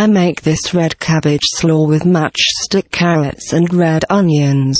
I make this red cabbage slaw with matchstick carrots and red onions.